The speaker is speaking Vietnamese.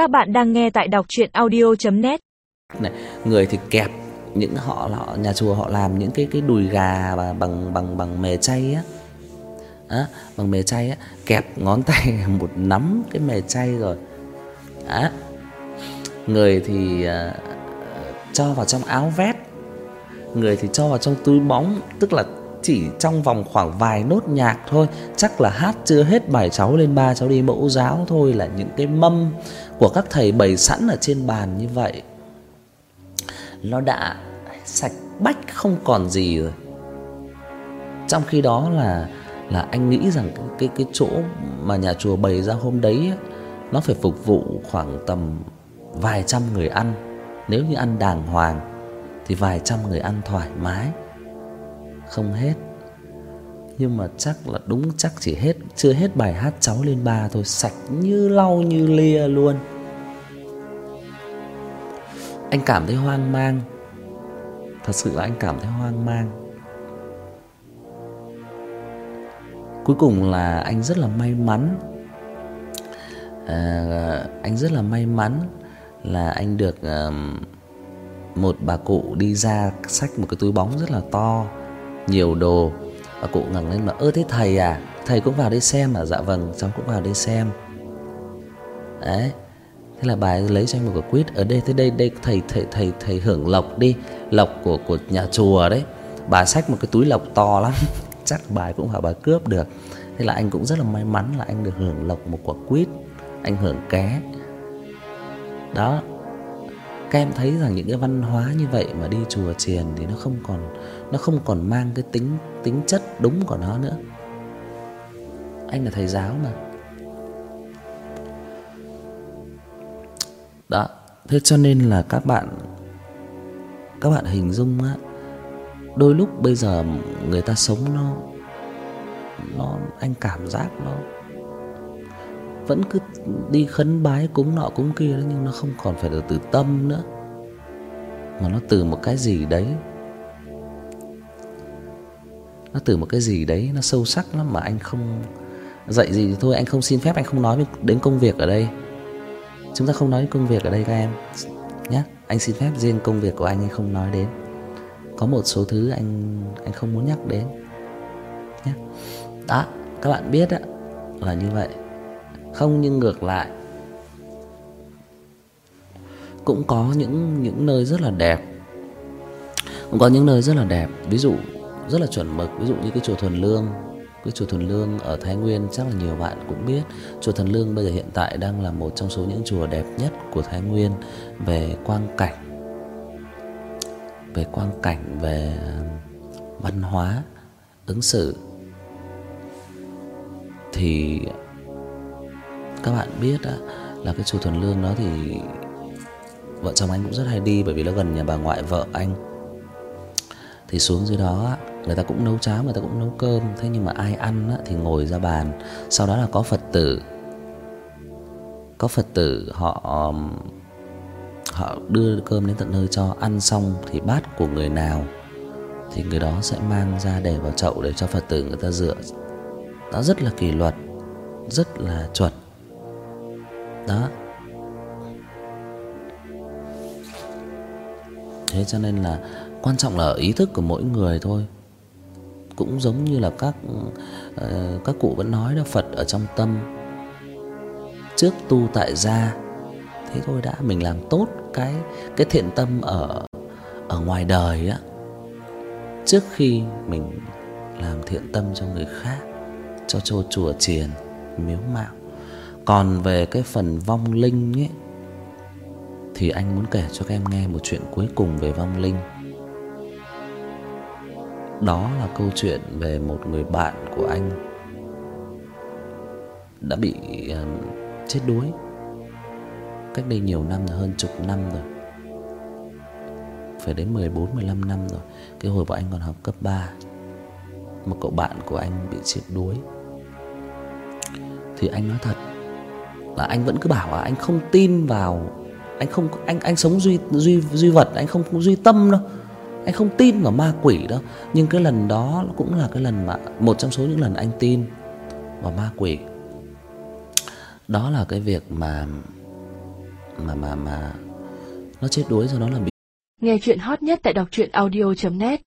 Các bạn đang nghe tại đọc truyện audio.net người thì kẹp những họ họ nhà chùa họ làm những cái cái đùi gà và bằng bằng bằng mề chay á. Á bằng mề chay á kẹp ngón tay một nắm cái mề chay rồi. Á người thì uh, cho vào trong áo vest người thì cho vào trong túi bóng tức là chỉ trong vòng khoảng vài nốt nhạc thôi. Chắc là hát chưa hết bài cháu lên ba cháu đi mẫu giáo thôi là những cái mâm của các thầy bày sẵn ở trên bàn như vậy. Nó đã sạch bách không còn gì rồi. Trong khi đó là là anh nghĩ rằng cái cái cái chỗ mà nhà chùa bày ra hôm đấy á, nó phải phục vụ khoảng tầm vài trăm người ăn. Nếu như ăn đàng hoàng thì vài trăm người ăn thoải mái không hết. Nhưng mà chắc là đúng chắc chỉ hết chưa hết bài hát cháu lên ba thôi sạch như lau như lia luôn. Anh cảm thấy hoang mang. Thật sự là anh cảm thấy hoang mang. Cuối cùng là anh rất là may mắn. À, anh rất là may mắn là anh được uh, một bà cụ đi ra xách một cái túi bóng rất là to nhiều đồ. Và cụ ngẩng lên mà, ơ, thế thầy à thầy cũng vào đây xem à? Dạ vâng cháu cũng vào đây xem. Đấy, thế là bà ấy lấy cho anh một quả quýt ở đây, thế đây đây, thầy thầy thầy thầy hưởng lộc đi, lộc của của nhà chùa đấy. Bà xách một cái túi lộc to lắm, chắc bà ấy cũng phải bà cướp được. Thế là anh cũng rất là may mắn là anh được hưởng lộc một quả quýt, anh hưởng ké. Đó các em thấy rằng những cái văn hóa như vậy mà đi chùa chiền thì nó không còn, nó không còn mang cái tính tính chất đúng của nó nữa. Anh là thầy giáo mà. Đó, thế cho nên là các bạn các bạn hình dung á, đôi lúc bây giờ người ta sống nó nó, anh cảm giác nó vẫn cứ đi khấn bái cúng nọ cúng kia đó nhưng nó không còn phải là từ tâm nữa, mà nó từ một cái gì đấy. Nó từ một cái gì đấy, nó sâu sắc lắm mà anh không dạy gì thì thôi, anh không xin phép, anh không nói đến công việc ở đây. Chúng ta không nói đến công việc ở đây các em. Nhé anh xin phép riêng công việc của anh anh không nói đến. Có một số thứ anh anh không muốn nhắc đến. Nhé đó, các bạn biết á, là như vậy không nhưng ngược lại. Cũng có những những nơi rất là đẹp. Cũng có những nơi rất là đẹp. Ví dụ, rất là chuẩn mực. Ví dụ như cái chùa thuần lương. Cái chùa thuần lương ở thái nguyên chắc là nhiều bạn cũng biết. Chùa thuần lương bây giờ hiện tại đang là một trong số những chùa đẹp nhất của thái nguyên về quang cảnh. Về quang cảnh, về ờ, văn hóa, ứng xử. Thì biết á, là cái chùa thuần lương đó thì vợ chồng anh cũng rất hay đi bởi vì nó gần nhà bà ngoại vợ anh. Thì xuống dưới đó á, người ta cũng nấu cháo người ta cũng nấu cơm. Thế nhưng mà ai ăn á, thì ngồi ra bàn. Sau đó là có phật tử. Có phật tử họ họ đưa cơm đến tận nơi cho ăn xong thì bát của người nào thì người đó sẽ mang ra để vào chậu để cho phật tử người ta rửa. Nó rất là kỷ luật rất là chuẩn đó. Thế cho nên là quan trọng là ý thức của mỗi người thôi. Cũng giống như là các ờ, các cụ vẫn nói đó, Phật ở trong tâm. Trước tu tại gia, thế thôi đã, mình làm tốt cái cái thiện tâm ở ở ngoài đời á. Trước khi mình làm thiện tâm cho người khác, cho cho chùa chiền miếu mạo còn về cái phần vong linh ấy thì anh muốn kể cho các em nghe một chuyện cuối cùng về vong linh. Đó là câu chuyện về một người bạn của anh đã bị uh, chết đuối cách đây nhiều năm rồi hơn chục năm rồi. Phải đến 14 15 năm rồi cái hồi bọn anh còn học cấp 3 một cậu bạn của anh bị chết đuối. Thì anh nói thật là anh vẫn cứ bảo là anh không tin vào anh không anh anh sống duy duy duy vật anh không, duy tâm đâu. Anh không tin vào ma quỷ đâu. Nhưng cái lần đó cũng là cái lần mà một trong số những lần anh tin vào ma quỷ. Đó là cái việc mà mà mà mà nó chết đuối rồi nó là bị Nghe chuyện hot nhất tại đọc truyện audio.net